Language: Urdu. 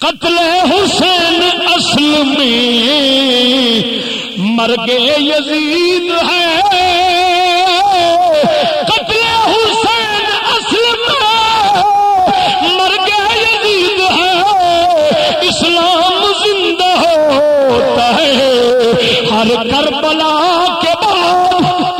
قتل حسین اصل میں مر یزید ہے۔ قتل حسین اصل میں مر یزید ہے۔ اسلام زندہ ہوتا ہے۔ ہر کربلا کے